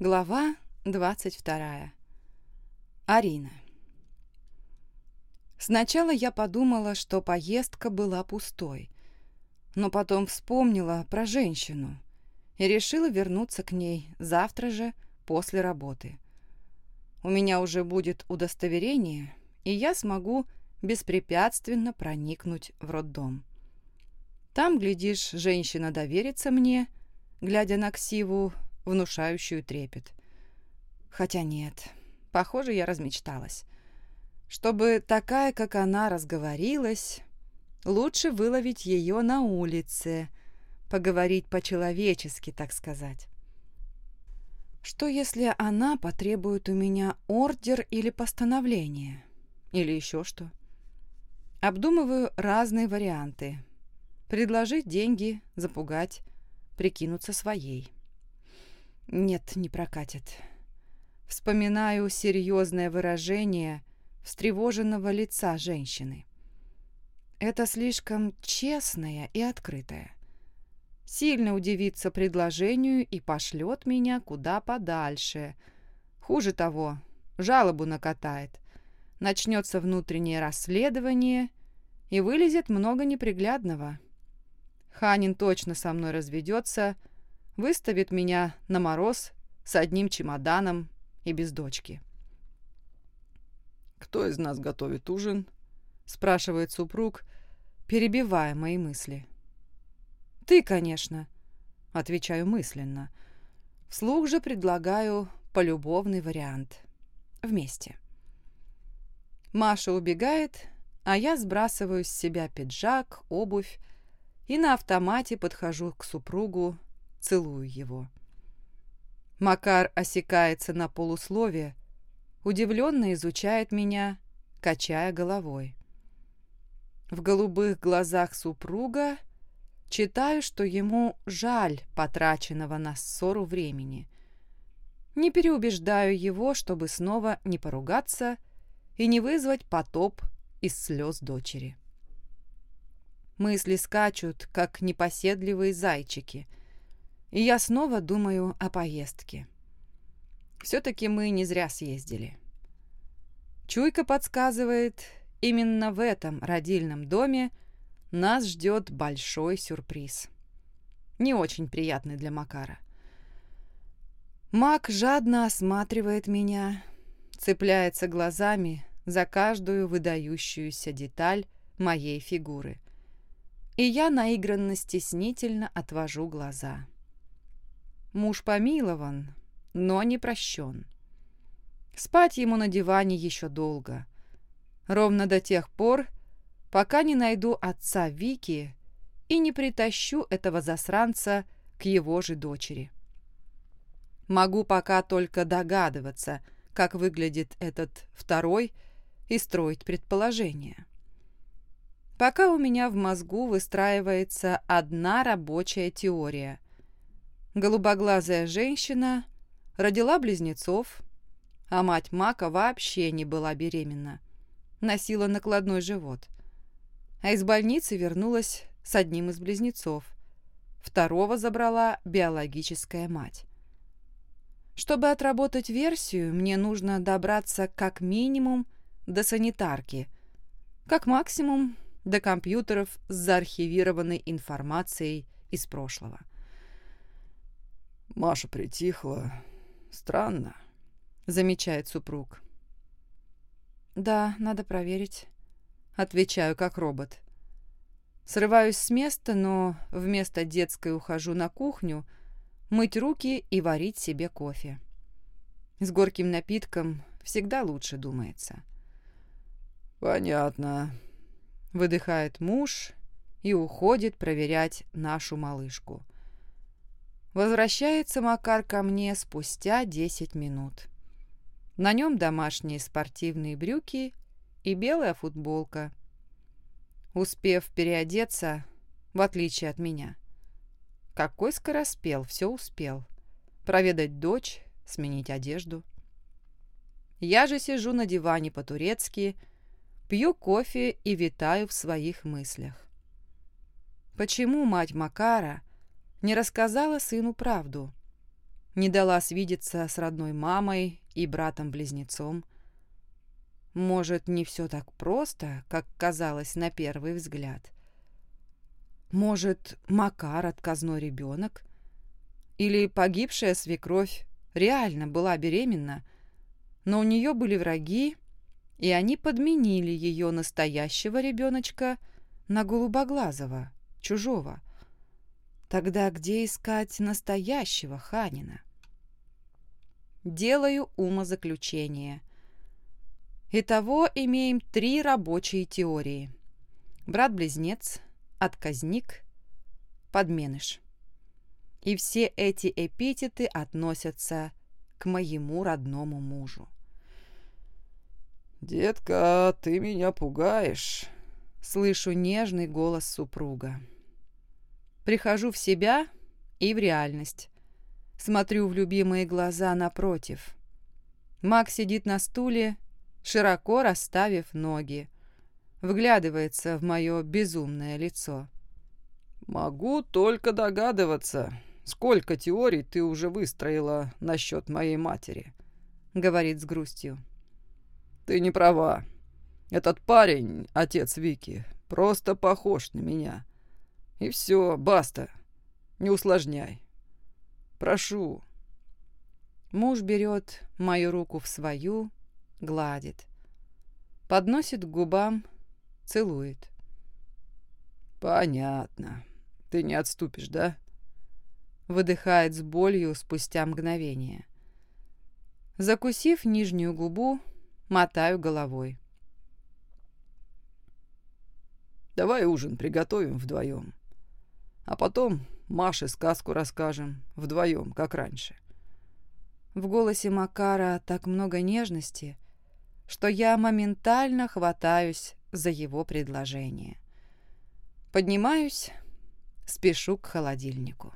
Глава 22. Арина. Сначала я подумала, что поездка была пустой, но потом вспомнила про женщину и решила вернуться к ней завтра же после работы. У меня уже будет удостоверение, и я смогу беспрепятственно проникнуть в роддом. Там, глядишь, женщина доверится мне, глядя на Ксиву, внушающую трепет. Хотя нет, похоже, я размечталась. Чтобы такая, как она, разговорилась, лучше выловить ее на улице, поговорить по-человечески, так сказать. Что, если она потребует у меня ордер или постановление? Или еще что? Обдумываю разные варианты. Предложить деньги, запугать, прикинуться своей. Нет, не прокатит. Вспоминаю серьезное выражение встревоженного лица женщины. Это слишком честное и открытое. Сильно удивится предложению и пошлет меня куда подальше. Хуже того, жалобу накатает. Начнется внутреннее расследование и вылезет много неприглядного. Ханин точно со мной разведется, выставит меня на мороз с одним чемоданом и без дочки. «Кто из нас готовит ужин?» – спрашивает супруг, перебивая мои мысли. «Ты, конечно», – отвечаю мысленно. Вслух же предлагаю полюбовный вариант. Вместе. Маша убегает, а я сбрасываю с себя пиджак, обувь и на автомате подхожу к супругу целую его. Макар осекается на полусловие, удивленно изучает меня, качая головой. В голубых глазах супруга читаю, что ему жаль потраченного на ссору времени. Не переубеждаю его, чтобы снова не поругаться и не вызвать потоп из слез дочери. Мысли скачут, как непоседливые зайчики – и я снова думаю о поездке. Все-таки мы не зря съездили. Чуйка подсказывает, именно в этом родильном доме нас ждет большой сюрприз. Не очень приятный для Макара. Мак жадно осматривает меня, цепляется глазами за каждую выдающуюся деталь моей фигуры. И я наигранно стеснительно отвожу глаза. Муж помилован, но не прощен. Спать ему на диване еще долго. Ровно до тех пор, пока не найду отца Вики и не притащу этого засранца к его же дочери. Могу пока только догадываться, как выглядит этот второй, и строить предположения. Пока у меня в мозгу выстраивается одна рабочая теория – Голубоглазая женщина родила близнецов, а мать Мака вообще не была беременна. Носила накладной живот. А из больницы вернулась с одним из близнецов. Второго забрала биологическая мать. Чтобы отработать версию, мне нужно добраться как минимум до санитарки, как максимум до компьютеров с заархивированной информацией из прошлого. Маша притихла. Странно, замечает супруг. Да, надо проверить. Отвечаю как робот. Срываюсь с места, но вместо детской ухожу на кухню, мыть руки и варить себе кофе. С горьким напитком всегда лучше думается. «Понятно», — выдыхает муж и уходит проверять нашу малышку. Возвращается Макар ко мне спустя 10 минут. На нем домашние спортивные брюки и белая футболка. Успев переодеться, в отличие от меня. Какой скороспел, все успел. Проведать дочь, сменить одежду. Я же сижу на диване по-турецки, пью кофе и витаю в своих мыслях. Почему мать Макара не рассказала сыну правду. не дала свидеться с родной мамой и братом-близнецом. Может, не все так просто, как казалось на первый взгляд. Может, Макар отказной ребенок? Или погибшая свекровь реально была беременна, но у нее были враги, и они подменили ее настоящего ребеночка на голубоглазого, чужого. Тогда где искать настоящего Ханина? Делаю умозаключение. Итого имеем три рабочие теории. Брат-близнец, отказник, подменыш. И все эти эпитеты относятся к моему родному мужу. «Детка, ты меня пугаешь», — слышу нежный голос супруга. Прихожу в себя и в реальность. Смотрю в любимые глаза напротив. Мак сидит на стуле, широко расставив ноги. Вглядывается в мое безумное лицо. «Могу только догадываться, сколько теорий ты уже выстроила насчет моей матери», — говорит с грустью. «Ты не права. Этот парень, отец Вики, просто похож на меня. И все, баста. Не усложняй. Прошу». Муж берет мою руку в свою, гладит. Подносит к губам, целует. «Понятно. Ты не отступишь, да?» Выдыхает с болью спустя мгновение. Закусив нижнюю губу, Мотаю головой. Давай ужин приготовим вдвоем. А потом Маше сказку расскажем вдвоем, как раньше. В голосе Макара так много нежности, что я моментально хватаюсь за его предложение. Поднимаюсь, спешу к холодильнику.